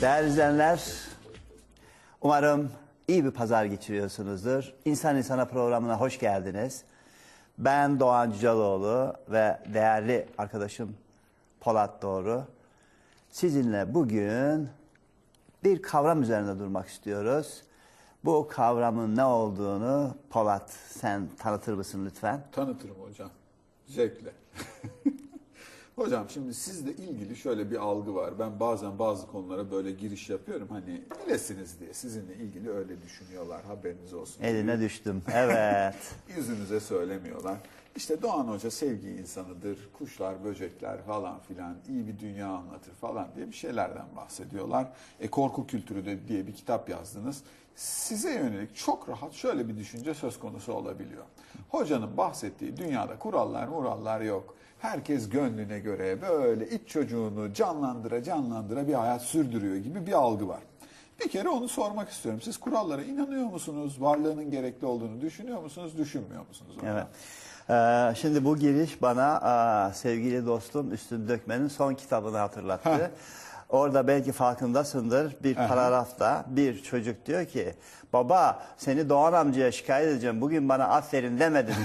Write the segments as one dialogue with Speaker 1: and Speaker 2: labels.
Speaker 1: Değerli izleyenler, umarım iyi bir pazar geçiriyorsunuzdur. İnsan İnsana programına hoş geldiniz. Ben Doğan Cüceloğlu ve değerli arkadaşım Polat Doğru. Sizinle bugün bir kavram üzerinde durmak istiyoruz. Bu kavramın ne olduğunu Polat sen tanıtır mısın lütfen?
Speaker 2: Tanıtırım hocam. Zevkle. hocam şimdi sizle ilgili şöyle bir algı var. Ben bazen bazı konulara böyle giriş yapıyorum. Hani bilesiniz diye sizinle ilgili öyle düşünüyorlar. Haberiniz olsun.
Speaker 1: Eline düştüm. Evet.
Speaker 2: Yüzünüze söylemiyorlar. İşte Doğan Hoca sevgi insanıdır. Kuşlar, böcekler falan filan iyi bir dünya anlatır falan diye bir şeylerden bahsediyorlar. E, korku kültürü de diye bir kitap yazdınız. Size yönelik çok rahat şöyle bir düşünce söz konusu olabiliyor. Hocanın bahsettiği dünyada kurallar murallar yok. Herkes gönlüne göre böyle iç çocuğunu canlandıra canlandıra bir hayat sürdürüyor gibi bir algı var. Bir kere onu sormak istiyorum. Siz kurallara inanıyor musunuz? Varlığının gerekli olduğunu düşünüyor musunuz? Düşünmüyor musunuz? hocam?
Speaker 1: Evet. Ee, şimdi bu giriş bana aa, sevgili dostum Üstün Dökmen'in son kitabını hatırlattı. Orada belki farkındasındır bir paragrafta bir çocuk diyor ki baba seni Doğan amcaya şikayet edeceğim bugün bana aferin demedin.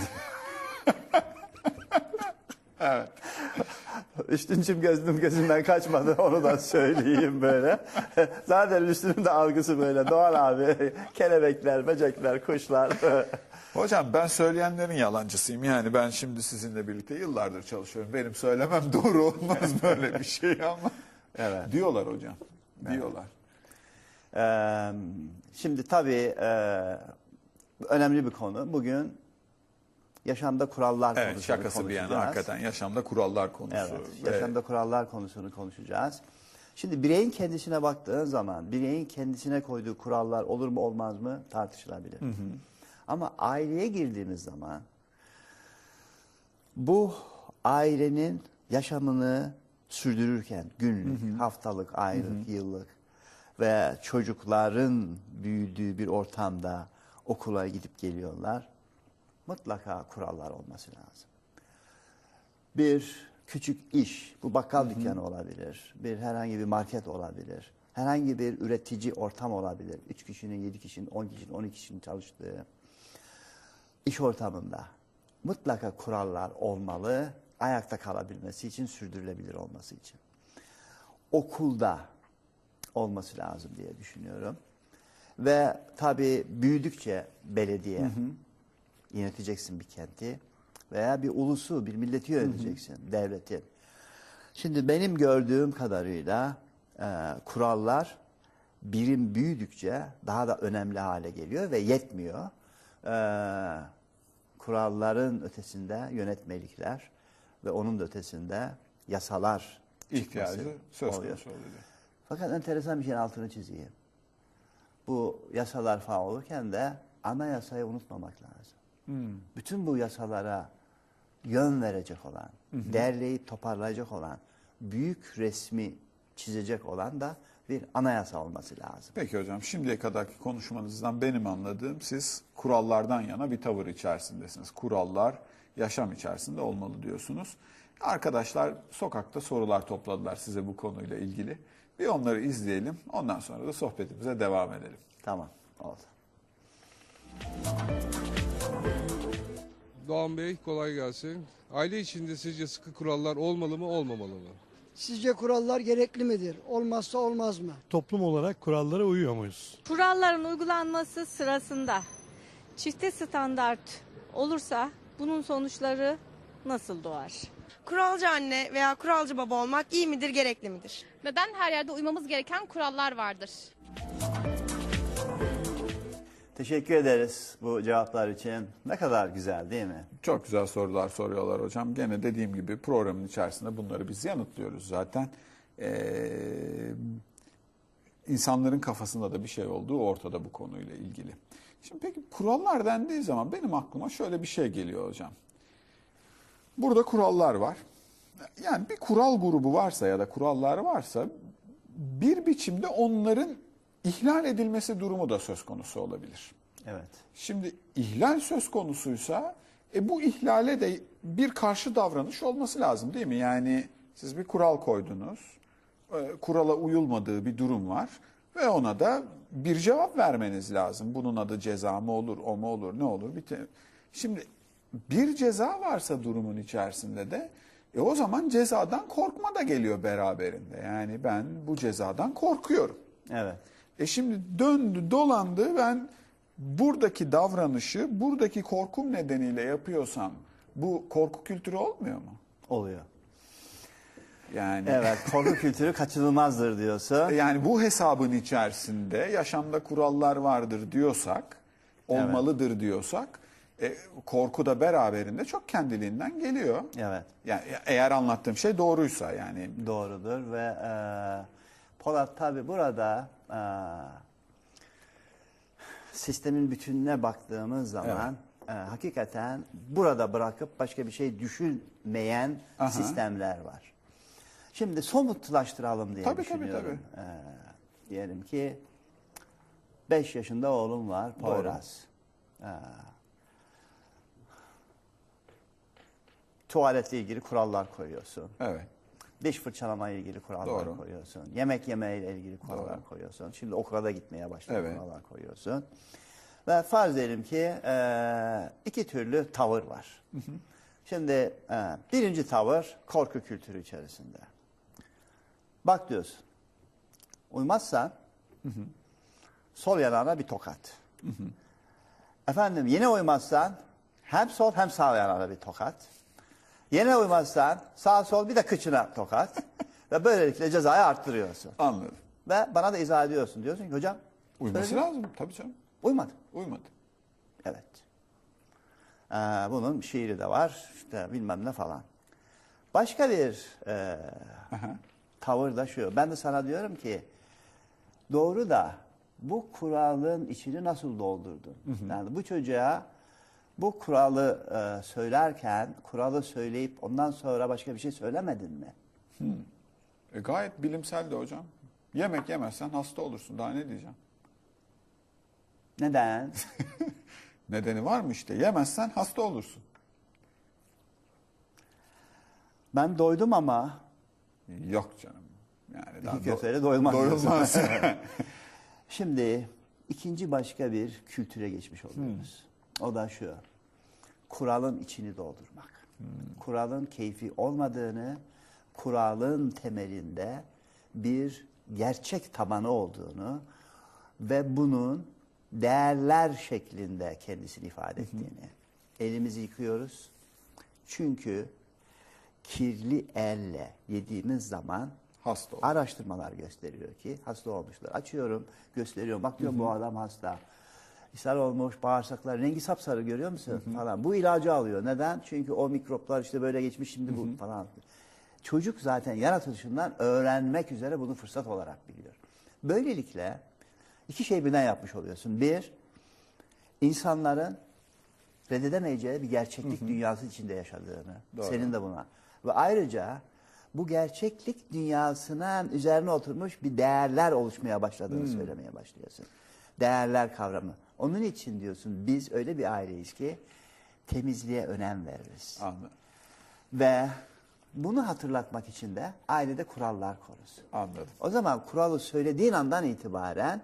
Speaker 2: Evet.
Speaker 1: Üstüncüm gözüm gözümden kaçmadı onu da söyleyeyim böyle. Zaten Üstün'ün de algısı böyle Doğan abi kelebekler, böcekler, kuşlar.
Speaker 2: Hocam ben söyleyenlerin yalancısıyım. Yani ben şimdi sizinle birlikte yıllardır çalışıyorum. Benim söylemem doğru olmaz böyle bir şey ama.
Speaker 1: Evet.
Speaker 2: Diyorlar hocam. Diyorlar.
Speaker 1: Ee, şimdi tabii e, önemli bir konu. Bugün yaşamda kurallar
Speaker 2: Evet
Speaker 1: konusunu
Speaker 2: şakası bir yana
Speaker 1: konuşacağız.
Speaker 2: hakikaten yaşamda kurallar konusu.
Speaker 1: Evet,
Speaker 2: Ve
Speaker 1: yaşamda kurallar konusunu konuşacağız. Şimdi bireyin kendisine baktığın zaman bireyin kendisine koyduğu kurallar olur mu olmaz mı tartışılabilir. Ama aileye girdiğimiz zaman bu ailenin yaşamını sürdürürken günlük, haftalık, aylık, yıllık ve çocukların büyüdüğü bir ortamda okula gidip geliyorlar. Mutlaka kurallar olması lazım bir küçük iş, bu bakkal dükkanı olabilir, bir herhangi bir market olabilir, herhangi bir üretici ortam olabilir. Üç kişinin, yedi kişinin, on kişinin, on iki kişinin çalıştığı iş ortamında mutlaka kurallar olmalı, ayakta kalabilmesi için, sürdürülebilir olması için. Okulda olması lazım diye düşünüyorum. Ve tabii büyüdükçe belediye yöneteceksin bir kenti veya bir ulusu, bir milleti yöneteceksin, devleti. Şimdi benim gördüğüm kadarıyla e, kurallar birim büyüdükçe daha da önemli hale geliyor ve yetmiyor. E, kuralların ötesinde yönetmelikler ve onun da ötesinde yasalar
Speaker 2: ihtiyacı söz
Speaker 1: oluyor.
Speaker 2: konusu oluyor.
Speaker 1: Fakat enteresan bir şeyin altını çizeyim. Bu yasalar falan olurken de anayasayı unutmamak lazım. Bütün bu yasalara yön verecek olan, derleyip toparlayacak olan, büyük resmi çizecek olan da bir anayasa olması lazım.
Speaker 2: Peki hocam şimdiye kadarki konuşmanızdan benim anladığım siz kurallardan yana bir tavır içerisindesiniz. Kurallar yaşam içerisinde olmalı diyorsunuz. Arkadaşlar sokakta sorular topladılar size bu konuyla ilgili. Bir onları izleyelim. Ondan sonra da sohbetimize devam edelim.
Speaker 1: Tamam, oldu.
Speaker 3: Doğan Bey kolay gelsin. Aile içinde sizce sıkı kurallar olmalı mı olmamalı mı?
Speaker 4: Sizce kurallar gerekli midir? Olmazsa olmaz mı?
Speaker 5: toplum olarak kurallara uyuyor muyuz?
Speaker 6: Kuralların uygulanması sırasında çifte standart olursa bunun sonuçları nasıl doğar?
Speaker 7: Kuralcı anne veya kuralcı baba olmak iyi midir, gerekli midir?
Speaker 8: Neden her yerde uymamız gereken kurallar vardır?
Speaker 1: Teşekkür ederiz bu cevaplar için. Ne kadar güzel değil mi?
Speaker 2: Çok güzel sorular soruyorlar hocam. Gene dediğim gibi programın içerisinde bunları biz yanıtlıyoruz zaten. Ee, insanların kafasında da bir şey olduğu ortada bu konuyla ilgili. Şimdi peki kurallar dendiği zaman benim aklıma şöyle bir şey geliyor hocam. Burada kurallar var. Yani bir kural grubu varsa ya da kurallar varsa bir biçimde onların ihlal edilmesi durumu da söz konusu olabilir.
Speaker 1: Evet.
Speaker 2: Şimdi ihlal söz konusuysa e bu ihlale de bir karşı davranış olması lazım değil mi? Yani siz bir kural koydunuz e, kurala uyulmadığı bir durum var ve ona da bir cevap vermeniz lazım. Bunun adı ceza mı olur, o mu olur, ne olur? Bir Şimdi bir ceza varsa durumun içerisinde de e o zaman cezadan korkma da geliyor beraberinde. Yani ben bu cezadan korkuyorum.
Speaker 1: Evet.
Speaker 2: E şimdi döndü dolandı ben buradaki davranışı buradaki korkum nedeniyle yapıyorsam bu korku kültürü olmuyor mu?
Speaker 1: Oluyor.
Speaker 2: Yani
Speaker 1: Evet, korku kültürü kaçınılmazdır diyorsa.
Speaker 2: yani bu hesabın içerisinde yaşamda kurallar vardır diyorsak, olmalıdır diyorsak e, korku da beraberinde çok kendiliğinden geliyor.
Speaker 1: Evet,
Speaker 2: Yani eğer anlattığım şey doğruysa yani
Speaker 1: doğrudur ve e, Polat tabi burada e, sistemin bütününe baktığımız zaman e, hakikaten burada bırakıp başka bir şey düşünmeyen sistemler var. Şimdi somutlaştıralım diye
Speaker 2: Tabii, tabii,
Speaker 1: düşünüyorum. E, diyelim ki 5 yaşında oğlum var Poyraz. E, tuvaletle ilgili kurallar koyuyorsun.
Speaker 2: evet.
Speaker 1: Diş fırçalama ile ilgili kurallar
Speaker 2: Doğru.
Speaker 1: koyuyorsun. Yemek yeme ile ilgili kurallar
Speaker 2: Doğru.
Speaker 1: koyuyorsun. Şimdi okula da gitmeye başladı
Speaker 2: Evet.
Speaker 1: kurallar koyuyorsun. Ve farz edelim ki e, iki türlü tavır var. Şimdi e, birinci tavır korku kültürü içerisinde. Bak diyorsun. Uymazsan sol yanağına bir tokat. Efendim yine uymazsan hem sol hem sağ yanağına bir tokat. Yine uymazsan sağ sol bir de kıçına tokat. ve böylelikle cezayı arttırıyorsun.
Speaker 2: Anladım.
Speaker 1: Ve bana da izah ediyorsun. Diyorsun ki hocam
Speaker 2: Uyması
Speaker 1: söyledim.
Speaker 2: lazım tabii canım.
Speaker 1: uymadı.
Speaker 2: Uymadı.
Speaker 1: Evet. Ee, bunun şiiri de var. işte bilmem ne falan. Başka bir e, tavır da şu. Ben de sana diyorum ki doğru da bu kuralın içini nasıl doldurdun? Yani bu çocuğa bu kuralı e, söylerken kuralı söyleyip ondan sonra başka bir şey söylemedin mi?
Speaker 2: E, gayet bilimsel de hocam. Yemek yemezsen hasta olursun. Daha ne diyeceğim?
Speaker 1: Neden?
Speaker 2: Nedeni var mı işte? Yemezsen hasta olursun.
Speaker 1: ben doydum ama
Speaker 2: Yok canım. Yani
Speaker 1: iki köfteyle doyulmaz.
Speaker 2: doyulmaz.
Speaker 1: Şimdi ikinci başka bir kültüre geçmiş oluyoruz. O da şu. Kuralın içini doldurmak. Kuralın keyfi olmadığını, kuralın temelinde bir gerçek tabanı olduğunu ve bunun değerler şeklinde kendisini ifade ettiğini. Elimizi yıkıyoruz. Çünkü kirli elle yediğimiz zaman
Speaker 2: hasta olur.
Speaker 1: Araştırmalar gösteriyor ki hasta olmuşlar. Açıyorum, gösteriyorum. Bak diyorum bu adam hasta. İshal olmuş, bağırsaklar rengi sapsarı görüyor musun falan. Bu ilacı alıyor. Neden? Çünkü o mikroplar işte böyle geçmiş şimdi bu falan. Çocuk zaten yaratılışından öğrenmek üzere bunu fırsat olarak biliyor. Böylelikle iki şey birden yapmış oluyorsun. Bir, insanların reddedemeyeceği bir gerçeklik dünyası içinde yaşadığını,
Speaker 2: Doğru.
Speaker 1: senin de buna. Ve ayrıca bu gerçeklik dünyasına üzerine oturmuş bir değerler oluşmaya başladığını söylemeye başlıyorsun. Değerler kavramı. Onun için diyorsun biz öyle bir aileyiz ki temizliğe önem veririz.
Speaker 2: Anladım.
Speaker 1: Ve bunu hatırlatmak için de ailede kurallar koruz.
Speaker 2: Anladım.
Speaker 1: O zaman kuralı söylediğin andan itibaren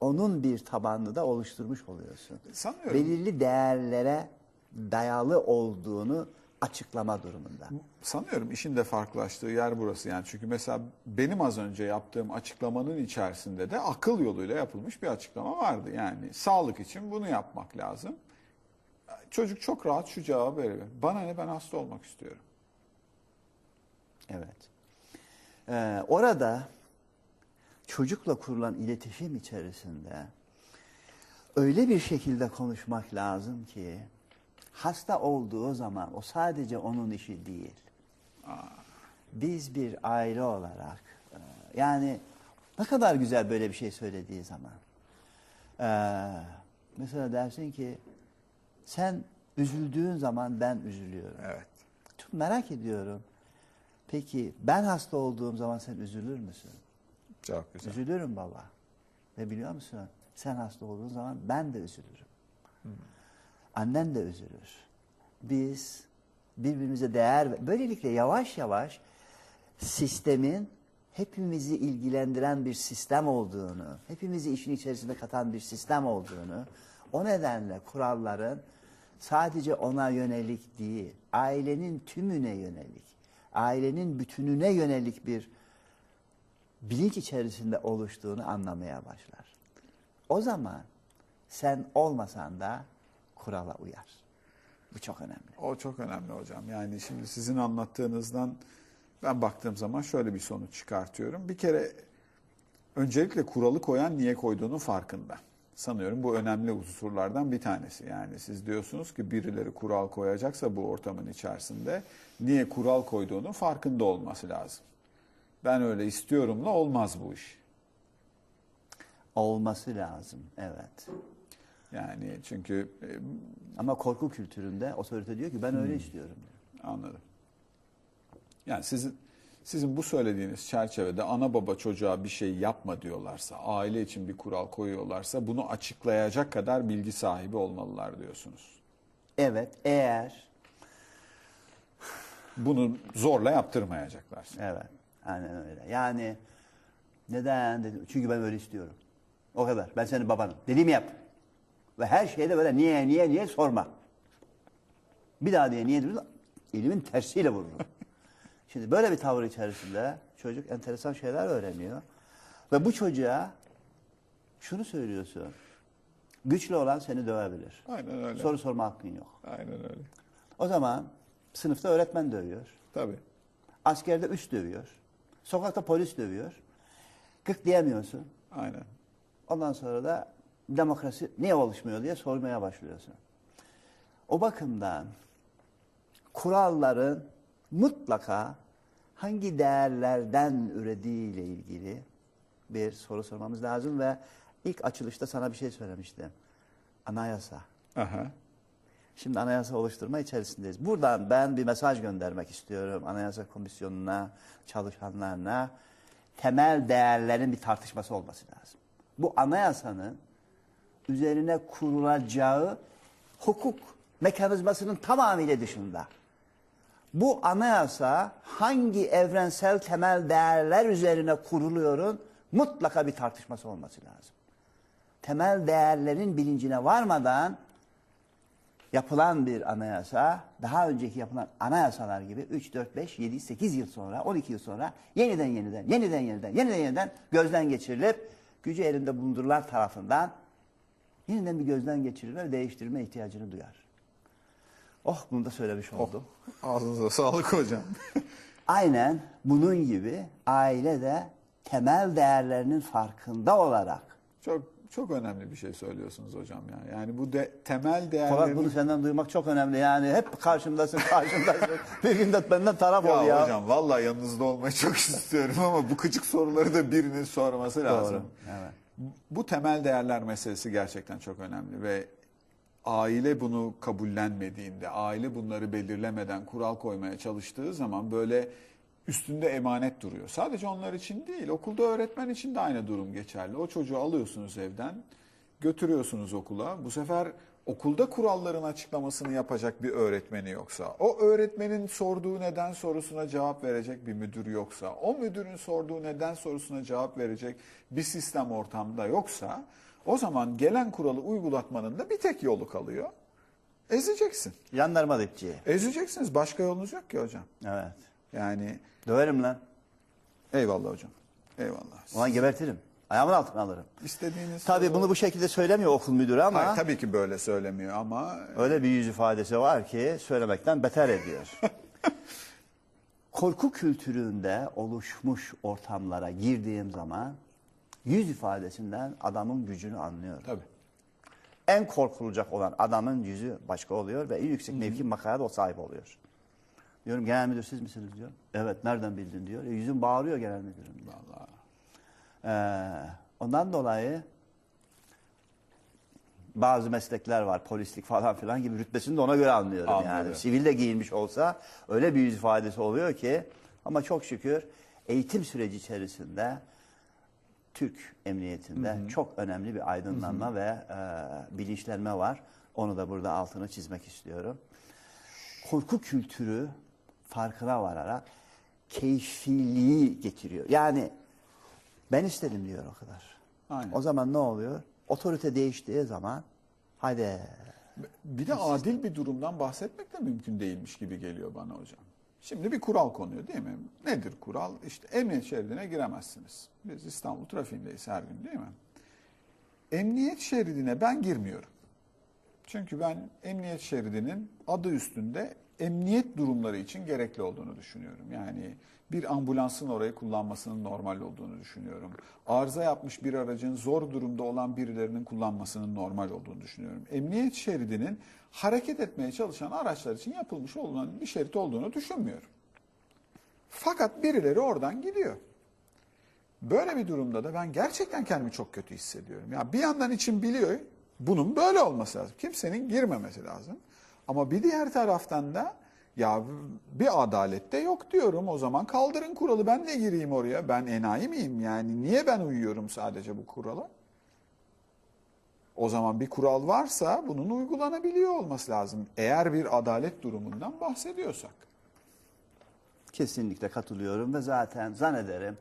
Speaker 1: onun bir tabanını da oluşturmuş oluyorsun.
Speaker 2: Sanıyorum.
Speaker 1: Belirli değerlere dayalı olduğunu açıklama durumunda.
Speaker 2: Sanıyorum işin de farklılaştığı yer burası yani. Çünkü mesela benim az önce yaptığım açıklamanın içerisinde de akıl yoluyla yapılmış bir açıklama vardı. Yani sağlık için bunu yapmak lazım. Çocuk çok rahat şu cevabı veriyor. Bana ne ben hasta olmak istiyorum.
Speaker 1: Evet. Ee, orada çocukla kurulan iletişim içerisinde öyle bir şekilde konuşmak lazım ki hasta olduğu zaman o sadece onun işi değil. Biz bir aile olarak e, yani ne kadar güzel böyle bir şey söylediği zaman. Ee, mesela dersin ki sen üzüldüğün zaman ben üzülüyorum.
Speaker 2: Evet.
Speaker 1: Çok merak ediyorum. Peki ben hasta olduğum zaman sen üzülür müsün?
Speaker 2: Çok güzel.
Speaker 1: Üzülürüm baba. Ve biliyor musun? Sen hasta olduğun zaman ben de üzülürüm. Annen de üzülür. Biz birbirimize değer... Böylelikle yavaş yavaş sistemin hepimizi ilgilendiren bir sistem olduğunu, hepimizi işin içerisinde katan bir sistem olduğunu, o nedenle kuralların sadece ona yönelik değil, ailenin tümüne yönelik, ailenin bütününe yönelik bir bilinç içerisinde oluştuğunu anlamaya başlar. O zaman sen olmasan da kurala uyar. Bu çok önemli.
Speaker 2: O çok önemli hocam. Yani şimdi sizin anlattığınızdan ben baktığım zaman şöyle bir sonuç çıkartıyorum. Bir kere öncelikle kuralı koyan niye koyduğunun farkında. Sanıyorum bu önemli unsurlardan bir tanesi. Yani siz diyorsunuz ki birileri kural koyacaksa bu ortamın içerisinde niye kural koyduğunun farkında olması lazım. Ben öyle istiyorumla olmaz bu iş.
Speaker 1: Olması lazım, evet.
Speaker 2: Yani çünkü e,
Speaker 1: Ama korku kültüründe otorite diyor ki ben öyle istiyorum. diyor.
Speaker 2: Anladım. Yani sizin sizin bu söylediğiniz çerçevede ana baba çocuğa bir şey yapma diyorlarsa, aile için bir kural koyuyorlarsa bunu açıklayacak kadar bilgi sahibi olmalılar diyorsunuz.
Speaker 1: Evet, eğer,
Speaker 2: Bunu zorla yaptırmayacaklar.
Speaker 1: evet, aynen öyle. Yani neden çünkü ben öyle istiyorum. O kadar, ben senin babanım. Dediğimi yap. Ve her şeyde böyle niye, niye, niye sorma. Bir daha diye niye diyorsun, elimin tersiyle vururum. Şimdi böyle bir tavır içerisinde çocuk enteresan şeyler öğreniyor. Ve bu çocuğa şunu söylüyorsun. Güçlü olan seni dövebilir.
Speaker 2: Aynen öyle.
Speaker 1: Soru sorma hakkın yok.
Speaker 2: Aynen öyle.
Speaker 1: O zaman sınıfta öğretmen dövüyor.
Speaker 2: Tabii.
Speaker 1: Askerde üst dövüyor. Sokakta polis dövüyor. Kık diyemiyorsun.
Speaker 2: Aynen.
Speaker 1: Ondan sonra da demokrasi niye oluşmuyor diye sormaya başlıyorsun. O bakımdan kuralların mutlaka hangi değerlerden ürediğiyle ilgili bir soru sormamız lazım ve ilk açılışta sana bir şey söylemiştim. Anayasa.
Speaker 2: Aha.
Speaker 1: Şimdi anayasa oluşturma içerisindeyiz. Buradan ben bir mesaj göndermek istiyorum Anayasa Komisyonu'na, çalışanlarına. Temel değerlerin bir tartışması olması lazım. Bu anayasanın üzerine kurulacağı hukuk mekanizmasının tamamıyla dışında. Bu anayasa hangi evrensel temel değerler üzerine kuruluyorun mutlaka bir tartışması olması lazım. Temel değerlerin bilincine varmadan yapılan bir anayasa, daha önceki yapılan anayasalar gibi 3, 4, 5, 7, 8 yıl sonra, 12 yıl sonra yeniden yeniden, yeniden yeniden, yeniden yeniden gözden geçirilip gücü elinde bulundurular tarafından yeniden bir gözden geçirilir ve değiştirme ihtiyacını duyar. Oh bunu da söylemiş oldum.
Speaker 2: Ağzınıza sağlık hocam.
Speaker 1: Aynen bunun gibi aile de temel değerlerinin farkında olarak
Speaker 2: çok çok önemli bir şey söylüyorsunuz hocam ya. Yani bu de, temel
Speaker 1: Polat
Speaker 2: değerlerin
Speaker 1: bunu senden duymak çok önemli. Yani hep karşımdasın, karşımdasın. bir gün de benden taraf
Speaker 2: ya,
Speaker 1: ol ya.
Speaker 2: hocam vallahi yanınızda olmayı çok istiyorum ama bu küçük soruları da birinin sorması lazım.
Speaker 1: Doğru. Evet.
Speaker 2: Bu temel değerler meselesi gerçekten çok önemli ve aile bunu kabullenmediğinde, aile bunları belirlemeden kural koymaya çalıştığı zaman böyle üstünde emanet duruyor. Sadece onlar için değil, okulda öğretmen için de aynı durum geçerli. O çocuğu alıyorsunuz evden, götürüyorsunuz okula. Bu sefer okulda kuralların açıklamasını yapacak bir öğretmeni yoksa, o öğretmenin sorduğu neden sorusuna cevap verecek bir müdür yoksa, o müdürün sorduğu neden sorusuna cevap verecek bir sistem ortamda yoksa, o zaman gelen kuralı uygulatmanın da bir tek yolu kalıyor. Ezeceksin.
Speaker 1: Yanlarıma dipçiye.
Speaker 2: Ezeceksiniz. Başka yolunuz yok ki hocam.
Speaker 1: Evet.
Speaker 2: Yani
Speaker 1: Döverim lan.
Speaker 2: eyvallah hocam. Eyvallah.
Speaker 1: Ulan gebertirim. Ayağımın altına alırım.
Speaker 2: İstediğiniz
Speaker 1: Tabii bunu bu şekilde söylemiyor okul müdürü ama
Speaker 2: Hayır, tabii ki böyle söylemiyor ama
Speaker 1: öyle bir yüz ifadesi var ki söylemekten beter ediyor. Korku kültüründe oluşmuş ortamlara girdiğim zaman yüz ifadesinden adamın gücünü anlıyorum.
Speaker 2: tabii.
Speaker 1: En korkulacak olan adamın yüzü başka oluyor ve en yüksek mevki makaya da o sahip oluyor. Diyorum genel müdür siz misiniz diyor. Evet nereden bildin diyor. E, yüzüm bağırıyor genel müdürüm diyor.
Speaker 2: Vallahi.
Speaker 1: Ee, ondan dolayı bazı meslekler var polislik falan filan gibi rütbesini de ona göre anlıyorum.
Speaker 2: Anlıyorum.
Speaker 1: Yani sivil de giyinmiş olsa öyle bir yüz ifadesi oluyor ki ama çok şükür eğitim süreci içerisinde Türk emniyetinde çok önemli bir aydınlanma ve e, bilinçlenme var. Onu da burada altını çizmek istiyorum. Korku kültürü farkına vararak keyfiliği getiriyor. Yani ben istedim diyor o kadar.
Speaker 2: Aynen.
Speaker 1: O zaman ne oluyor? Otorite değiştiği zaman haydi
Speaker 2: Bir de adil bir durumdan bahsetmek de mümkün değilmiş gibi geliyor bana hocam. Şimdi bir kural konuyor değil mi? Nedir kural? İşte emniyet şeridine giremezsiniz. Biz İstanbul trafiğindeyiz her gün değil mi? Emniyet şeridine ben girmiyorum. Çünkü ben emniyet şeridinin adı üstünde emniyet durumları için gerekli olduğunu düşünüyorum. Yani bir ambulansın orayı kullanmasının normal olduğunu düşünüyorum. Arıza yapmış bir aracın zor durumda olan birilerinin kullanmasının normal olduğunu düşünüyorum. Emniyet şeridinin hareket etmeye çalışan araçlar için yapılmış olan bir şerit olduğunu düşünmüyorum. Fakat birileri oradan gidiyor. Böyle bir durumda da ben gerçekten kendimi çok kötü hissediyorum. Ya bir yandan için biliyor bunun böyle olması lazım. Kimsenin girmemesi lazım. Ama bir diğer taraftan da ya bir adalet de yok diyorum. O zaman kaldırın kuralı ben de gireyim oraya. Ben enayi miyim yani? Niye ben uyuyorum sadece bu kurala? O zaman bir kural varsa bunun uygulanabiliyor olması lazım. Eğer bir adalet durumundan bahsediyorsak.
Speaker 1: Kesinlikle katılıyorum ve zaten zannederim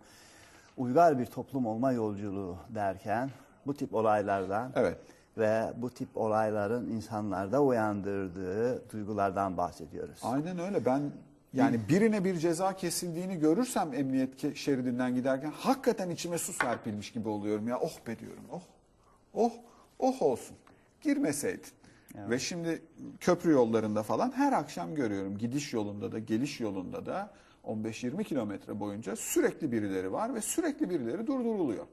Speaker 1: uygar bir toplum olma yolculuğu derken bu tip olaylardan
Speaker 2: Evet.
Speaker 1: Ve bu tip olayların insanlarda uyandırdığı duygulardan bahsediyoruz.
Speaker 2: Aynen öyle. Ben yani birine bir ceza kesildiğini görürsem emniyet şeridinden giderken hakikaten içime su serpilmiş gibi oluyorum ya. Oh be diyorum. Oh. Oh. Oh olsun. Girmeseydin. Ve şimdi köprü yollarında falan her akşam görüyorum. Gidiş yolunda da geliş yolunda da 15-20 kilometre boyunca sürekli birileri var ve sürekli birileri durduruluyor.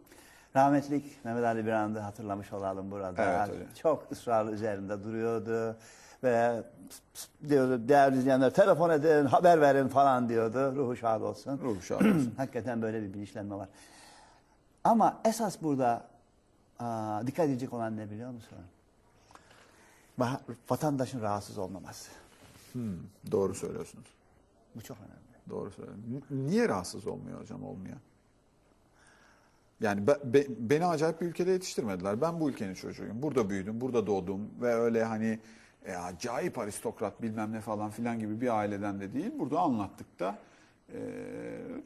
Speaker 1: Rahmetlik Mehmet Ali Birand'ı hatırlamış olalım burada.
Speaker 2: Evet.
Speaker 1: Çok ısrarlı üzerinde duruyordu ve diyordu değerli izleyenler telefon edin, haber verin falan diyordu. Ruhu şad olsun.
Speaker 2: Ruhu şad olsun.
Speaker 1: Hakikaten böyle bir bilinçlenme var. Ama esas burada aa, dikkat edecek olan ne biliyor musun? Va- Vatandaşın rahatsız olmaması.
Speaker 2: Doğru söylüyorsunuz.
Speaker 1: Bu çok önemli.
Speaker 2: Doğru söylüyorsunuz. Niye rahatsız olmuyor hocam olmuyor? Yani be- be- beni acayip bir ülkede yetiştirmediler. Ben bu ülkenin çocuğuyum. Burada büyüdüm, burada doğdum ve öyle hani e, acayip aristokrat bilmem ne falan filan gibi bir aileden de değil. Burada anlattık da e,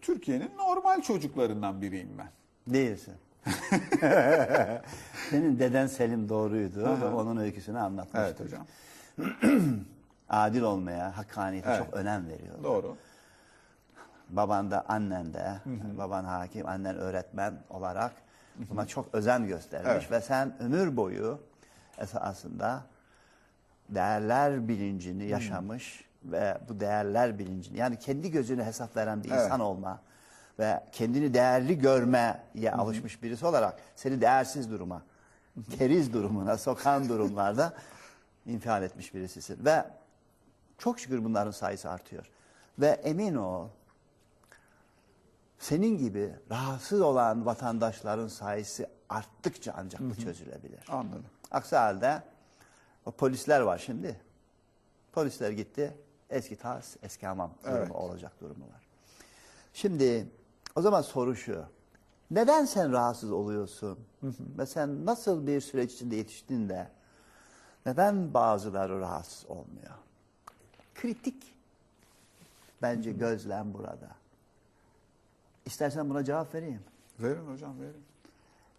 Speaker 2: Türkiye'nin normal çocuklarından biriyim ben.
Speaker 1: Değilsin. Senin deden Selim doğruydu
Speaker 2: Aha.
Speaker 1: onun öyküsünü anlatmıştı.
Speaker 2: Evet hocam.
Speaker 1: Adil olmaya, hakkaniyete
Speaker 2: Evet.
Speaker 1: çok önem veriyordu.
Speaker 2: Doğru.
Speaker 1: Baban da annen de, baban hakim, annen öğretmen olarak buna çok özen göstermiş.
Speaker 2: Evet.
Speaker 1: Ve sen ömür boyu esasında değerler bilincini yaşamış ve bu değerler bilincini yani kendi gözüne hesap veren bir
Speaker 2: Evet.
Speaker 1: insan olma ve kendini değerli görmeye alışmış birisi olarak seni değersiz duruma, keriz durumuna sokan durumlarda infial etmiş birisisin. Ve çok şükür bunların sayısı artıyor. Ve emin ol senin gibi rahatsız olan vatandaşların sayısı arttıkça ancak bu çözülebilir.
Speaker 2: Anladım.
Speaker 1: Aksi halde o polisler var şimdi. Polisler gitti. Eski tas, eski hamam durumu
Speaker 2: Evet.
Speaker 1: olacak durumu var. Şimdi o zaman soru şu. Neden sen rahatsız oluyorsun? Ve sen nasıl bir süreç içinde yetiştin de neden bazıları rahatsız olmuyor? Kritik bence gözlem burada. İstersen buna cevap vereyim.
Speaker 2: Verin hocam verin.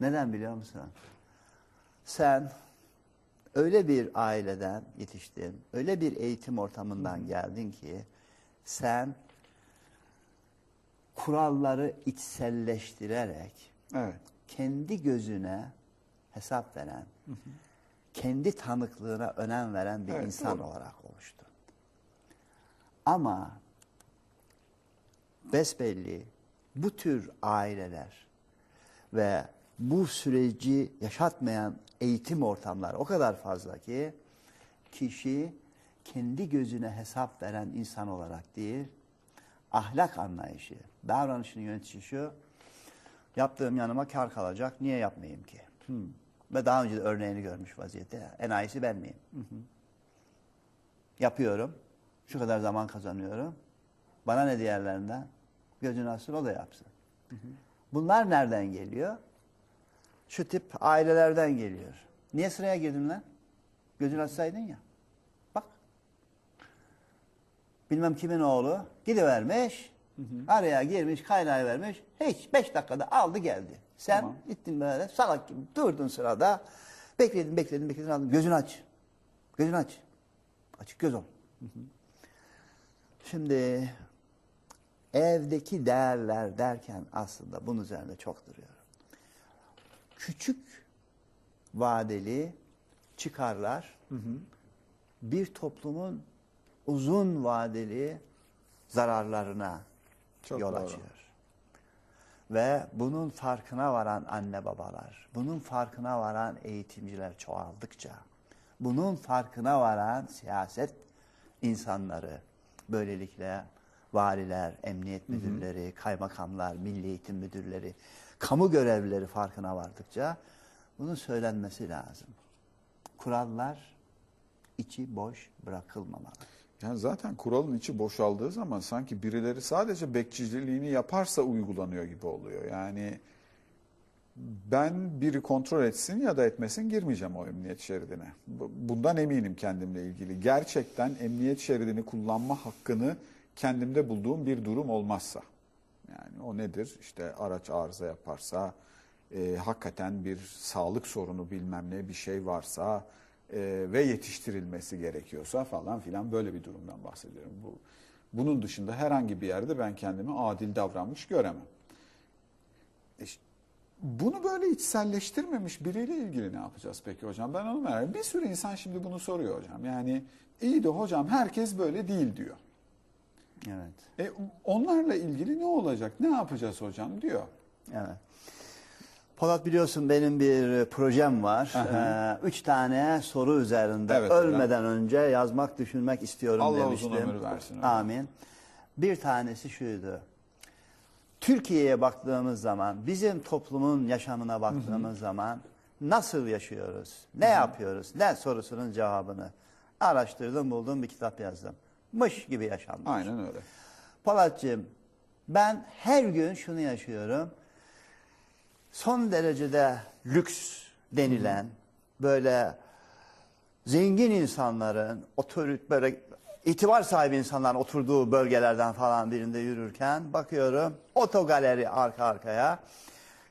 Speaker 1: Neden biliyor musun? Sen öyle bir aileden yetiştin, öyle bir eğitim ortamından geldin ki sen kuralları içselleştirerek
Speaker 2: Evet.
Speaker 1: kendi gözüne hesap veren, kendi tanıklığına önem veren bir
Speaker 2: Evet,
Speaker 1: insan
Speaker 2: doğru.
Speaker 1: olarak oluştun. Ama besbelli bu tür aileler ve bu süreci yaşatmayan eğitim ortamları o kadar fazla ki kişi kendi gözüne hesap veren insan olarak değil, ahlak anlayışı, davranışını yönetici yaptığım yanıma kar kalacak, niye yapmayayım ki? Hmm. Ve daha önce de örneğini görmüş vaziyette. Enayisi ben miyim? Yapıyorum, şu kadar zaman kazanıyorum. Bana ne diğerlerinden? Gözünü açsın o da yapsın. Bunlar nereden geliyor? Şu tip ailelerden geliyor. Niye sıraya girdin lan? Gözünü açsaydın ya. Bak. Bilmem kimin oğlu gidivermiş. Araya girmiş, kaynağını vermiş. Hiç beş dakikada aldı geldi. Sen
Speaker 2: Tamam.
Speaker 1: gittin böyle salak gibi durdun sırada. Bekledin, bekledin, bekledin. aldın. Gözünü aç. Gözünü aç. Açık göz ol. Şimdi evdeki değerler derken aslında bunun üzerinde çok duruyorum. Küçük vadeli çıkarlar bir toplumun uzun vadeli zararlarına
Speaker 2: Çok
Speaker 1: yol
Speaker 2: doğru.
Speaker 1: açıyor. Ve bunun farkına varan anne babalar, bunun farkına varan eğitimciler çoğaldıkça, bunun farkına varan siyaset insanları, böylelikle valiler, emniyet müdürleri, kaymakamlar, milli eğitim müdürleri, kamu görevlileri farkına vardıkça bunun söylenmesi lazım. Kurallar içi boş bırakılmamalı.
Speaker 2: Yani zaten kuralın içi boşaldığı zaman sanki birileri sadece bekçiciliğini yaparsa uygulanıyor gibi oluyor. Yani ben biri kontrol etsin ya da etmesin girmeyeceğim o emniyet şeridine. Bu- Bundan eminim kendimle ilgili. Gerçekten emniyet şeridini kullanma hakkını kendimde bulduğum bir durum olmazsa. Yani o nedir? İşte araç arıza yaparsa, e, hakikaten bir sağlık sorunu bilmem ne bir şey varsa e, ve yetiştirilmesi gerekiyorsa falan filan böyle bir durumdan bahsediyorum. Bu bunun dışında herhangi bir yerde ben kendimi adil davranmış göremem. İşte bunu böyle içselleştirmemiş biriyle ilgili ne yapacağız peki hocam? Ben onu merak ediyorum. Bir sürü insan şimdi bunu soruyor hocam. Yani iyi de hocam herkes böyle değil diyor.
Speaker 1: Evet.
Speaker 2: E, onlarla ilgili ne olacak? Ne yapacağız hocam diyor.
Speaker 1: Evet. Polat biliyorsun benim bir projem var. Ee, üç tane soru üzerinde
Speaker 2: Evet, hocam.
Speaker 1: ölmeden önce yazmak, düşünmek istiyorum
Speaker 2: Allah
Speaker 1: demiştim.
Speaker 2: uzun ömür versin hocam.
Speaker 1: Amin. Bir tanesi şuydu. Türkiye'ye baktığımız zaman, bizim toplumun yaşamına baktığımız zaman nasıl yaşıyoruz, ne yapıyoruz, ne sorusunun cevabını araştırdım, buldum, bir kitap yazdım. Mış gibi yaşanmış.
Speaker 2: Aynen öyle.
Speaker 1: Polatcığım ben her gün şunu yaşıyorum. Son derecede lüks denilen böyle zengin insanların otorit böyle itibar sahibi insanların oturduğu bölgelerden falan birinde yürürken bakıyorum otogaleri arka arkaya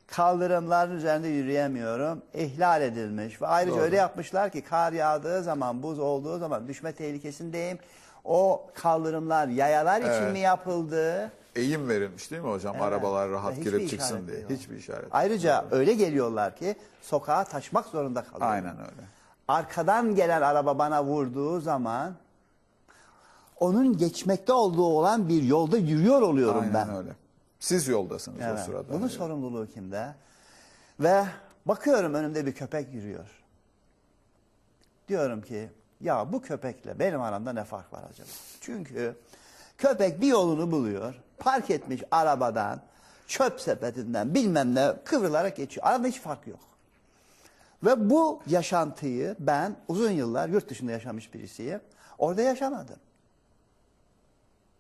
Speaker 1: kaldırımların üzerinde yürüyemiyorum. ihlal edilmiş ve ayrıca
Speaker 2: Doğru.
Speaker 1: öyle yapmışlar ki kar yağdığı zaman buz olduğu zaman düşme tehlikesindeyim. O kaldırımlar yayalar için
Speaker 2: Evet.
Speaker 1: mi yapıldı?
Speaker 2: Eğim verilmiş değil mi hocam? Arabalar rahat
Speaker 1: hiçbir
Speaker 2: girip çıksın diye.
Speaker 1: yok.
Speaker 2: Hiçbir işaret.
Speaker 1: Ayrıca öyle geliyorlar ki sokağa taşmak zorunda kalıyorlar.
Speaker 2: Aynen öyle.
Speaker 1: Arkadan gelen araba bana vurduğu zaman onun geçmekte olduğu olan bir yolda yürüyor oluyorum
Speaker 2: Aynen
Speaker 1: ben.
Speaker 2: öyle. Siz yoldasınız o
Speaker 1: Evet.
Speaker 2: sırada.
Speaker 1: Bunun sorumluluğu kimde? Ve bakıyorum önümde bir köpek yürüyor. Diyorum ki ya bu köpekle benim aramda ne fark var acaba? Çünkü köpek bir yolunu buluyor. Park etmiş arabadan, çöp sepetinden bilmem ne kıvrılarak geçiyor. Arada hiç fark yok. Ve bu yaşantıyı ben uzun yıllar yurt dışında yaşamış birisiyim. Orada yaşamadım.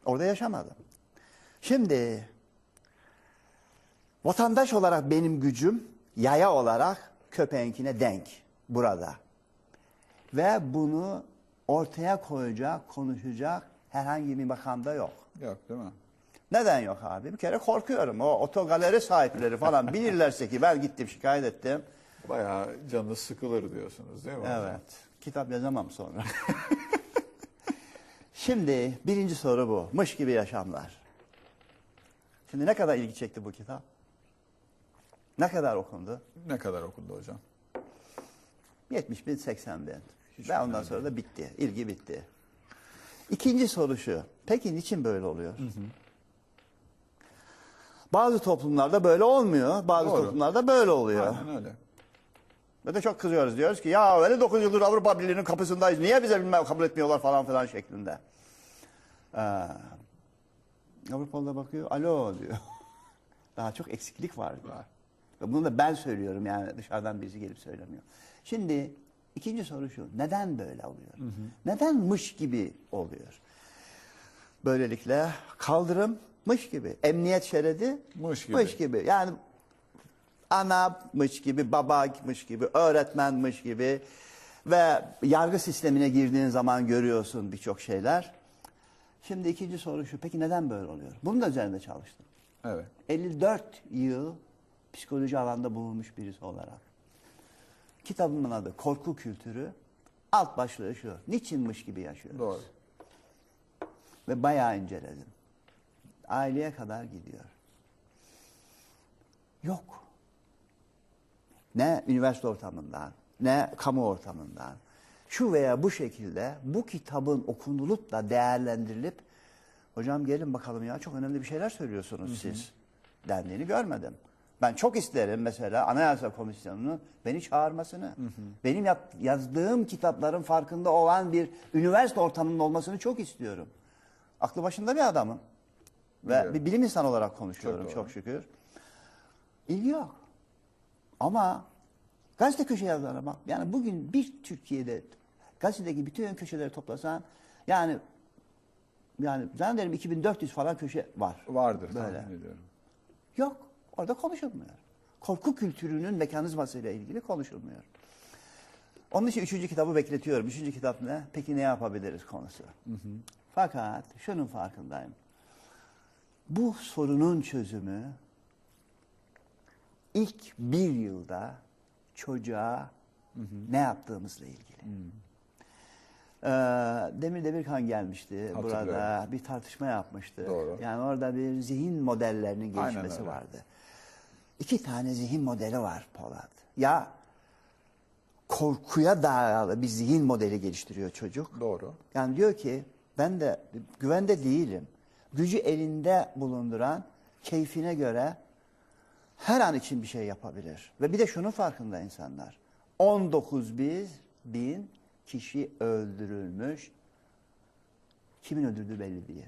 Speaker 1: Orada yaşamadım. Şimdi Vatandaş olarak benim gücüm yaya olarak köpeğinkine denk burada. Ve bunu ortaya koyacak, konuşacak herhangi bir makamda yok.
Speaker 2: Yok değil mi?
Speaker 1: Neden yok abi? Bir kere korkuyorum. O otogaleri sahipleri falan bilirlerse ki ben gittim şikayet ettim.
Speaker 2: Bayağı canı sıkılır diyorsunuz değil mi hocam?
Speaker 1: Evet. Kitap yazamam sonra. Şimdi birinci soru bu. Mış gibi yaşamlar. Şimdi ne kadar ilgi çekti bu kitap? Ne kadar okundu?
Speaker 2: Ne kadar okundu hocam?
Speaker 1: 70 bin, 80 bin.
Speaker 2: Hiç
Speaker 1: Ve ondan sonra da bitti. İlgi bitti. İkinci soru şu. Peki niçin böyle oluyor? Bazı toplumlarda böyle olmuyor. Bazı
Speaker 2: Doğru.
Speaker 1: toplumlarda böyle oluyor.
Speaker 2: Aynen öyle.
Speaker 1: Ve de çok kızıyoruz. Diyoruz ki ya öyle 9 yıldır Avrupa Birliği'nin kapısındayız. Niye bize bilmem kabul etmiyorlar falan filan şeklinde. Ee, Avrupalı da bakıyor. Alo diyor. Daha çok eksiklik var diyor. Ve bunu da ben söylüyorum yani dışarıdan birisi gelip söylemiyor. Şimdi ikinci soru şu. Neden böyle oluyor? Neden mış gibi oluyor? Böylelikle kaldırım mış gibi. Emniyet şeridi
Speaker 2: Mış gibi.
Speaker 1: Mış gibi. Yani anamış gibi, babaymış gibi, öğretmenmiş gibi ve yargı sistemine girdiğin zaman görüyorsun birçok şeyler. Şimdi ikinci soru şu. Peki neden böyle oluyor? Bunun da üzerinde çalıştım.
Speaker 2: Evet.
Speaker 1: 54 yıl psikoloji alanda bulunmuş birisi olarak. Kitabımın adı Korku Kültürü. Alt başlığı şu. Niçinmiş gibi yaşıyoruz.
Speaker 2: Doğru.
Speaker 1: Ve bayağı inceledim. Aileye kadar gidiyor. Yok. Ne üniversite ortamından, ne kamu ortamından. Şu veya bu şekilde bu kitabın okunulup da değerlendirilip hocam gelin bakalım ya çok önemli bir şeyler söylüyorsunuz siz dendiğini görmedim. Ben çok isterim mesela Anayasa Komisyonu'nun beni çağırmasını, benim yap- yazdığım kitapların farkında olan bir üniversite ortamının olmasını çok istiyorum. Aklı başında bir adamım ve
Speaker 2: Biliyorum.
Speaker 1: bir bilim insanı olarak konuşuyorum
Speaker 2: Çok
Speaker 1: çok, şükür. İlgi yok. Ama gazete köşe yazarına bak. Yani bugün bir Türkiye'de gazetedeki bütün köşeleri toplasan yani yani zannederim 2400 falan köşe var.
Speaker 2: Vardır
Speaker 1: Böyle.
Speaker 2: tahmin ediyorum.
Speaker 1: Yok. Orada konuşulmuyor. Korku kültürünün mekanizmasıyla ilgili konuşulmuyor. Onun için üçüncü kitabı bekletiyorum. Üçüncü kitap ne? Peki ne yapabiliriz konusu. Fakat şunun farkındayım. Bu sorunun çözümü ilk bir yılda çocuğa ne yaptığımızla ilgili. Ee, Demir Demirkan gelmişti burada bir tartışma yapmıştı.
Speaker 2: Doğru.
Speaker 1: Yani orada bir zihin modellerinin gelişmesi vardı. İki tane zihin modeli var Polat. Ya korkuya dayalı bir zihin modeli geliştiriyor çocuk.
Speaker 2: Doğru.
Speaker 1: Yani diyor ki ben de güvende değilim. Gücü elinde bulunduran keyfine göre her an için bir şey yapabilir. Ve bir de şunun farkında insanlar. 19 biz, bin kişi öldürülmüş. Kimin öldürdüğü belli değil.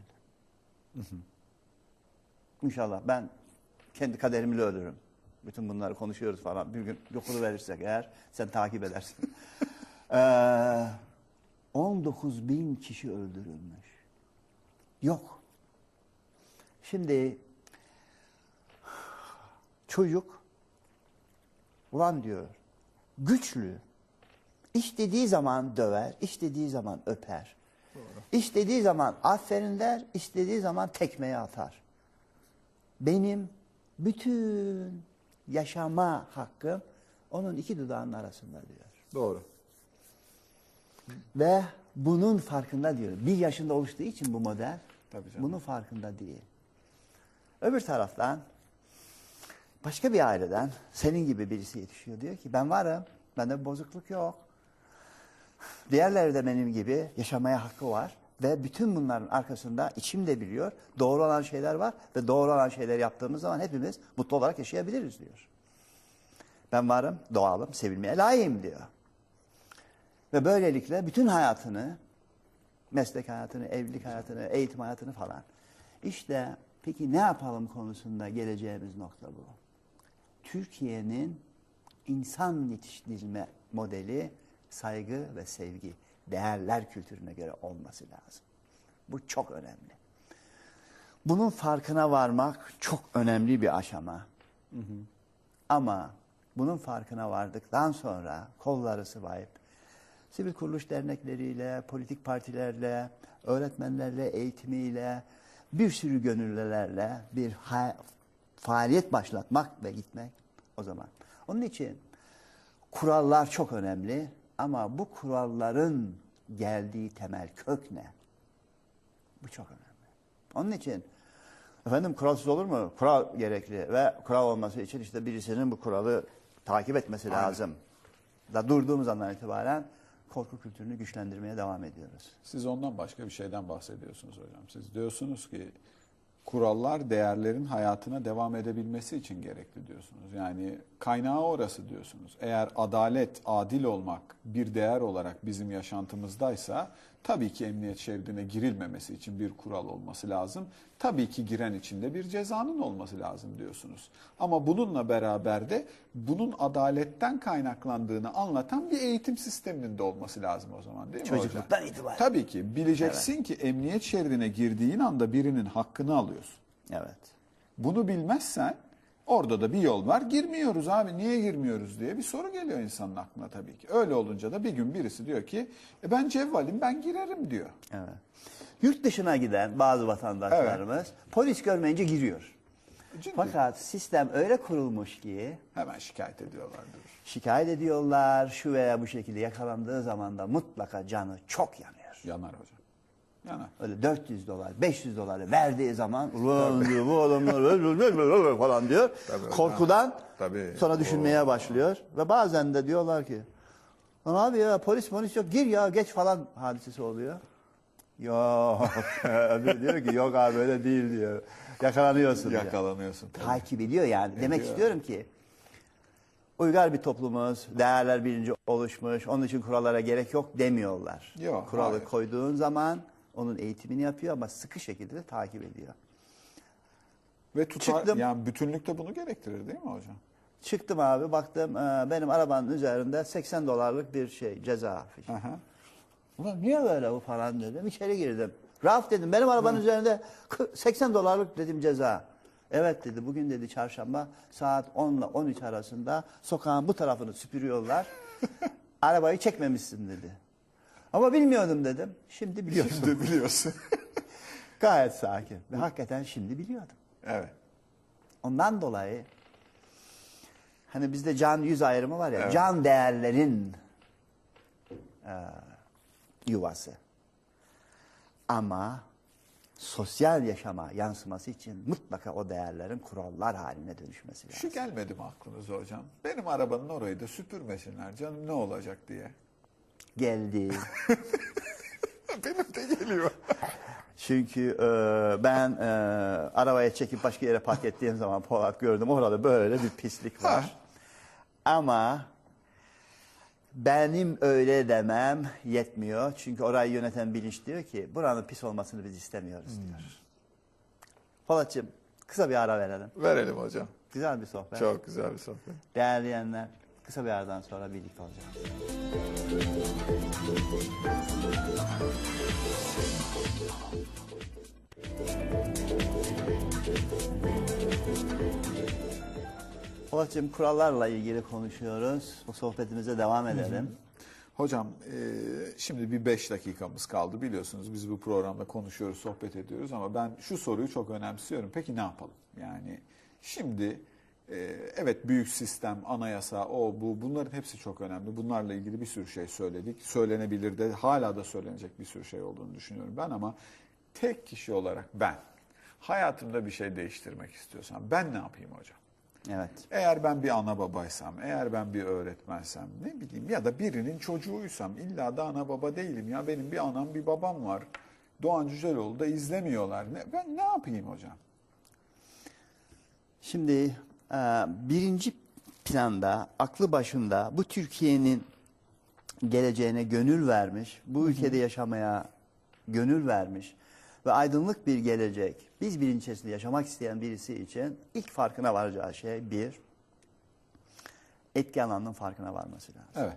Speaker 1: İnşallah ben kendi kaderimle ölürüm. Bütün bunları konuşuyoruz falan. Bir gün yokulu verirsek eğer sen takip edersin. Ee, 19 bin kişi öldürülmüş. Yok. Şimdi çocuk ulan diyor güçlü istediği zaman döver, istediği zaman öper. İstediği zaman aferin der, istediği zaman tekmeyi atar. Benim bütün yaşama hakkım onun iki dudağının arasında diyor.
Speaker 2: Doğru.
Speaker 1: Ve bunun farkında diyor. Bir yaşında oluştuğu için bu model
Speaker 2: Tabii canım.
Speaker 1: bunun farkında değil. Öbür taraftan başka bir aileden senin gibi birisi yetişiyor. Diyor ki ben varım. Bende bozukluk yok. Diğerleri de benim gibi yaşamaya hakkı var. Ve bütün bunların arkasında içim de biliyor. Doğru olan şeyler var. Ve doğru olan şeyleri yaptığımız zaman hepimiz mutlu olarak yaşayabiliriz diyor. Ben varım, doğalım, sevilmeye layığım diyor. Ve böylelikle bütün hayatını, meslek hayatını, evlilik hayatını, eğitim hayatını falan. İşte peki ne yapalım konusunda geleceğimiz nokta bu. Türkiye'nin insan yetiştirilme modeli saygı ve sevgi, değerler kültürüne göre olması lazım. Bu çok önemli. Bunun farkına varmak çok önemli bir aşama. Ama bunun farkına vardıktan sonra kolları sıvayıp sivil kuruluş dernekleriyle, politik partilerle, öğretmenlerle, eğitimiyle, bir sürü gönüllülerle bir faaliyet başlatmak ve gitmek o zaman. Onun için kurallar çok önemli ama bu kuralların geldiği temel kök ne? Bu çok önemli. Onun için efendim kuralsız olur mu? Kural gerekli ve kural olması için işte birisinin bu kuralı takip etmesi lazım. Da durduğumuz andan itibaren korku kültürünü güçlendirmeye devam ediyoruz.
Speaker 2: Siz ondan başka bir şeyden bahsediyorsunuz hocam. Siz diyorsunuz ki kurallar değerlerin hayatına devam edebilmesi için gerekli diyorsunuz. Yani kaynağı orası diyorsunuz. Eğer adalet, adil olmak bir değer olarak bizim yaşantımızdaysa tabii ki emniyet şeridine girilmemesi için bir kural olması lazım. Tabii ki giren için de bir cezanın olması lazım diyorsunuz. Ama bununla beraber de bunun adaletten kaynaklandığını anlatan bir eğitim sisteminin de olması lazım o zaman değil mi hocam?
Speaker 1: Çocukluktan itibaren.
Speaker 2: Tabii ki bileceksin ki emniyet şeridine girdiğin anda birinin hakkını alıyorsun.
Speaker 1: Evet.
Speaker 2: Bunu bilmezsen orada da bir yol var girmiyoruz abi niye girmiyoruz diye bir soru geliyor insanın aklına tabii ki. Öyle olunca da bir gün birisi diyor ki e ben cevvalim ben girerim diyor.
Speaker 1: Evet. Yurt dışına giden bazı vatandaşlarımız polis görmeyince giriyor.
Speaker 2: Ciddi.
Speaker 1: Fakat sistem öyle kurulmuş ki
Speaker 2: Hemen şikayet ediyorlardır.
Speaker 1: şikayet ediyorlar şu veya bu şekilde yakalandığı zaman da mutlaka canı çok yanıyor.
Speaker 2: Yanar hocam. Yanar.
Speaker 1: Öyle 400 dolar, 500 doları verdiği zaman ulan diyor bu adamlar falan diyor.
Speaker 2: Tabii,
Speaker 1: Korkudan
Speaker 2: tabii.
Speaker 1: sonra düşünmeye başlıyor. Ve bazen de diyorlar ki Lan abi ya polis polis yok gir ya geç falan hadisesi oluyor. Yok. Öbürü diyor ki yok abi öyle değil diyor. Yakalanıyorsun diyor.
Speaker 2: Yakalanıyorsun. tabii.
Speaker 1: Takip ediyor yani. Demek
Speaker 2: Ediyor.
Speaker 1: istiyorum ki uygar bir toplumuz, değerler bilinci oluşmuş, onun için kurallara gerek yok demiyorlar.
Speaker 2: Yok,
Speaker 1: Kuralı
Speaker 2: hayır.
Speaker 1: koyduğun zaman onun eğitimini yapıyor ama sıkı şekilde de takip ediyor.
Speaker 2: Ve tutar,
Speaker 1: Çıktım.
Speaker 2: yani bütünlükte bunu gerektirir değil mi hocam?
Speaker 1: Çıktım abi baktım e, benim arabanın üzerinde 80 dolarlık bir şey ceza fişi.
Speaker 2: Aha.
Speaker 1: Ulan niye böyle bu falan dedim. İçeri girdim. Ralf dedim benim arabanın üzerinde 80 dolarlık dedim ceza. Evet dedi bugün dedi çarşamba saat 10 ile 13 arasında sokağın bu tarafını süpürüyorlar. Arabayı çekmemişsin dedi. Ama bilmiyordum dedim. Şimdi biliyorsun.
Speaker 2: Şimdi biliyorsun.
Speaker 1: Gayet sakin. Ve hakikaten şimdi biliyordum.
Speaker 2: evet.
Speaker 1: Ondan dolayı hani bizde can yüz ayrımı var ya
Speaker 2: Evet.
Speaker 1: can değerlerin e, yuvası. Ama sosyal yaşama yansıması için mutlaka o değerlerin kurallar haline dönüşmesi lazım.
Speaker 2: Şu gelmedi mi aklınıza hocam? Benim arabanın orayı da süpürmesinler canım ne olacak diye.
Speaker 1: Geldi.
Speaker 2: Benim de geliyor.
Speaker 1: Çünkü e, ben e, arabaya çekip başka yere park ettiğim zaman Polat gördüm orada böyle bir pislik var. Ama benim öyle demem yetmiyor. Çünkü orayı yöneten bilinç diyor ki buranın pis olmasını biz istemiyoruz diyor. Polatcığım kısa bir ara verelim.
Speaker 2: Verelim hocam.
Speaker 1: Güzel bir sohbet.
Speaker 2: Çok güzel bir sohbet.
Speaker 1: Değerleyenler kısa bir aradan sonra birlikte olacağız. Polatcığım kurallarla ilgili konuşuyoruz. Bu sohbetimize devam edelim.
Speaker 2: Hocam e, şimdi bir beş dakikamız kaldı biliyorsunuz biz bu programda konuşuyoruz sohbet ediyoruz ama ben şu soruyu çok önemsiyorum. Peki ne yapalım? Yani şimdi evet büyük sistem, anayasa, o bu bunların hepsi çok önemli. Bunlarla ilgili bir sürü şey söyledik. Söylenebilir de hala da söylenecek bir sürü şey olduğunu düşünüyorum ben ama tek kişi olarak ben hayatımda bir şey değiştirmek istiyorsam ben ne yapayım hocam?
Speaker 1: Evet.
Speaker 2: Eğer ben bir ana babaysam, eğer ben bir öğretmensem, ne bileyim ya da birinin çocuğuysam, illa da ana baba değilim ya benim bir anam bir babam var. Doğan Cüceloğlu da izlemiyorlar. Ne, ben ne yapayım hocam?
Speaker 1: Şimdi birinci planda, aklı başında bu Türkiye'nin geleceğine gönül vermiş, bu ülkede yaşamaya gönül vermiş ve aydınlık bir gelecek, biz bilinç içerisinde yaşamak isteyen birisi için ilk farkına varacağı şey bir, etki alanının farkına varması lazım.
Speaker 2: Evet.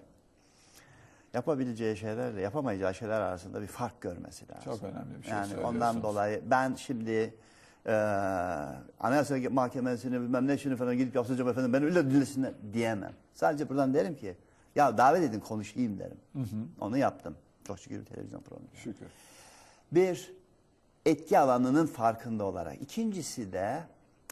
Speaker 1: Yapabileceği şeylerle yapamayacağı şeyler arasında bir fark görmesi lazım.
Speaker 2: Çok önemli bir şey
Speaker 1: Yani ondan dolayı ben şimdi e, Anayasa Mahkemesi'ni bilmem ne şunu falan gidip yapsacağım efendim ben öyle dinlesinler diyemem. Sadece buradan derim ki ya davet edin konuşayım derim. Onu yaptım. Çok şükür bir televizyon programı.
Speaker 2: Şükür.
Speaker 1: Bir, etki alanının farkında olarak. İkincisi de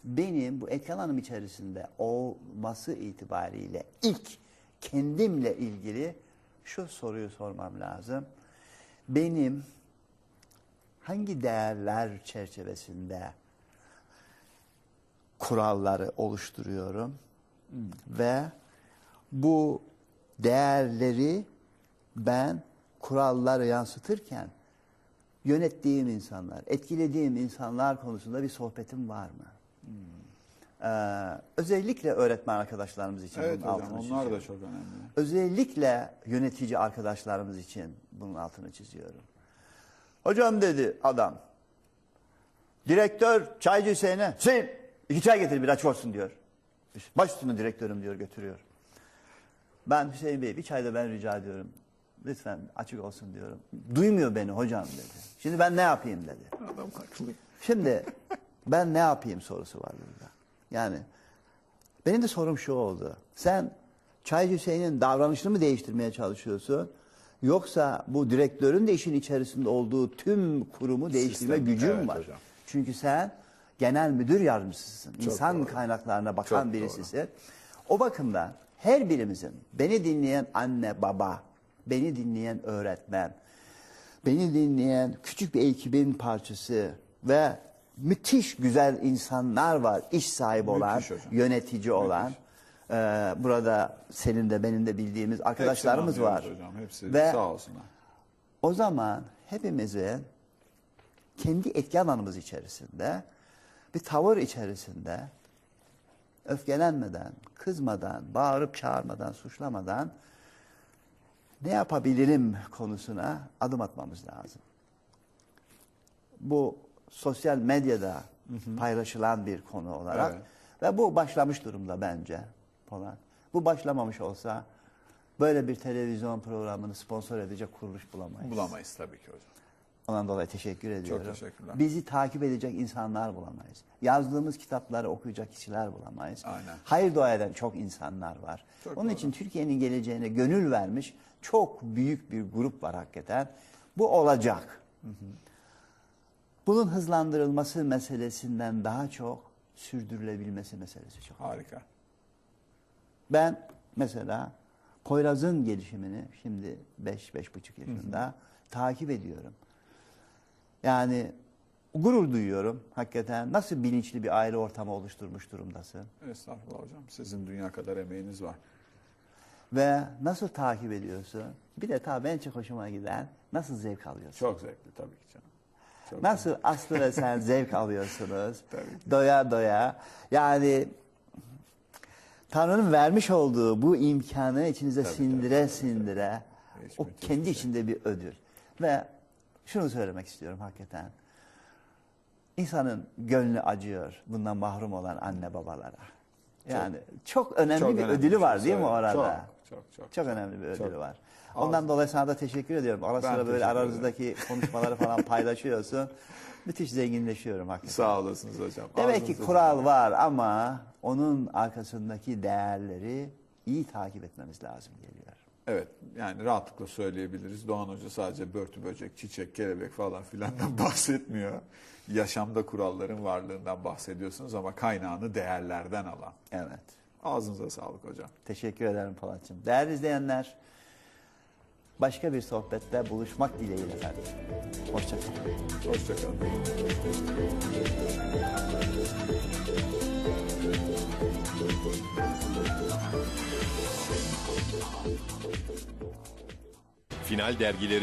Speaker 1: benim bu etki alanım içerisinde olması itibariyle ilk kendimle ilgili şu soruyu sormam lazım. Benim hangi değerler çerçevesinde kuralları oluşturuyorum ve bu değerleri ben kuralları yansıtırken yönettiğim insanlar, etkilediğim insanlar konusunda bir sohbetim var mı? Ee, özellikle öğretmen arkadaşlarımız için
Speaker 2: Evet
Speaker 1: bunun
Speaker 2: hocam
Speaker 1: altını
Speaker 2: onlar
Speaker 1: çiziyorum.
Speaker 2: da çok önemli.
Speaker 1: Özellikle yönetici arkadaşlarımız için bunun altını çiziyorum. Hocam dedi adam. Direktör çaycı Hüseyin'e Hüseyin iki çay getir bir açık olsun diyor. Baş üstüne direktörüm diyor götürüyor. Ben Hüseyin Bey bir çay da ben rica ediyorum. Lütfen açık olsun diyorum. Duymuyor beni hocam dedi. Şimdi ben ne yapayım dedi.
Speaker 2: Adam haklı.
Speaker 1: Şimdi ben ne yapayım sorusu var burada. Yani benim de sorum şu oldu. Sen Çaycı Hüseyin'in davranışını mı değiştirmeye çalışıyorsun? Yoksa bu direktörün de işin içerisinde olduğu tüm kurumu değiştirme
Speaker 2: Sistem,
Speaker 1: gücüm
Speaker 2: evet
Speaker 1: var.
Speaker 2: hocam.
Speaker 1: Çünkü sen genel müdür yardımcısısın. İnsan
Speaker 2: doğru.
Speaker 1: kaynaklarına bakan
Speaker 2: Çok
Speaker 1: birisisin. O bakımdan her birimizin beni dinleyen anne baba, beni dinleyen öğretmen, beni dinleyen küçük bir ekibin parçası ve müthiş güzel insanlar var. iş sahibi olan,
Speaker 2: Müthiş
Speaker 1: yönetici olan. Ee, burada senin de benim de bildiğimiz arkadaşlarımız
Speaker 2: Hepsini
Speaker 1: var.
Speaker 2: Hocam. Hepsi
Speaker 1: Ve
Speaker 2: sağ olsunlar.
Speaker 1: o zaman hepimizin kendi etki alanımız içerisinde bir tavır içerisinde öfkelenmeden, kızmadan, bağırıp çağırmadan, suçlamadan ne yapabilirim konusuna adım atmamız lazım. Bu sosyal medyada paylaşılan bir konu olarak
Speaker 2: Evet.
Speaker 1: ve bu başlamış durumda bence Polat. Bu başlamamış olsa böyle bir televizyon programını sponsor edecek kuruluş bulamayız.
Speaker 2: Bulamayız tabii ki hocam.
Speaker 1: Ondan dolayı teşekkür ediyorum.
Speaker 2: teşekkürler.
Speaker 1: Bizi takip edecek insanlar bulamayız. Yazdığımız kitapları okuyacak kişiler bulamayız.
Speaker 2: Aynen.
Speaker 1: Hayır dua eden çok insanlar var.
Speaker 2: Çok
Speaker 1: Onun
Speaker 2: doğru.
Speaker 1: için Türkiye'nin geleceğine gönül vermiş çok büyük bir grup var hakikaten. Bu olacak. Bunun hızlandırılması meselesinden daha çok sürdürülebilmesi meselesi çok.
Speaker 2: Harika.
Speaker 1: Ben mesela Poyraz'ın gelişimini şimdi 5-5,5 yaşında takip ediyorum. Yani gurur duyuyorum hakikaten. Nasıl bilinçli bir aile ortamı oluşturmuş durumdasın.
Speaker 2: Estağfurullah hocam. Sizin dünya kadar emeğiniz var.
Speaker 1: Ve nasıl takip ediyorsun? Bir de tabii en çok hoşuma giden nasıl zevk alıyorsun?
Speaker 2: Çok zevkli tabii ki canım. Çok
Speaker 1: Nasıl Aslı ve sen zevk alıyorsunuz?
Speaker 2: Tabii.
Speaker 1: Doya doya. Yani Tanrı'nın vermiş olduğu bu imkanı içinize
Speaker 2: Tabii,
Speaker 1: sindire
Speaker 2: tabii, tabii,
Speaker 1: sindire
Speaker 2: Hiç
Speaker 1: o kendi
Speaker 2: şey.
Speaker 1: içinde bir ödül. Ve şunu söylemek istiyorum hakikaten. İnsanın gönlü acıyor bundan mahrum olan anne babalara. Yani çok, önemli
Speaker 2: Çok
Speaker 1: bir
Speaker 2: önemli
Speaker 1: ödülü
Speaker 2: bir
Speaker 1: var
Speaker 2: şey
Speaker 1: değil mi orada?
Speaker 2: Çok, çok, çok.
Speaker 1: Çok önemli bir ödülü
Speaker 2: Çok.
Speaker 1: var. Ondan dolayı sana da teşekkür ediyorum. Ara sıra böyle aranızdaki konuşmaları falan paylaşıyorsun. Müthiş zenginleşiyorum hakikaten.
Speaker 2: Sağ olasınız hocam.
Speaker 1: Demek ki
Speaker 2: Ağzınıza
Speaker 1: kural var ama onun arkasındaki değerleri iyi takip etmemiz lazım geliyor.
Speaker 2: Evet yani rahatlıkla söyleyebiliriz. Doğan Hoca sadece börtü böcek, çiçek, kelebek falan filandan bahsetmiyor. Yaşamda kuralların varlığından bahsediyorsunuz ama kaynağını değerlerden alan.
Speaker 1: Evet.
Speaker 2: Ağzınıza sağlık hocam.
Speaker 1: Teşekkür ederim Polat'cığım. Değerli izleyenler, başka bir sohbette buluşmak dileğiyle efendim. Hoşçakalın.
Speaker 2: Hoşçakalın.
Speaker 9: Final dergileri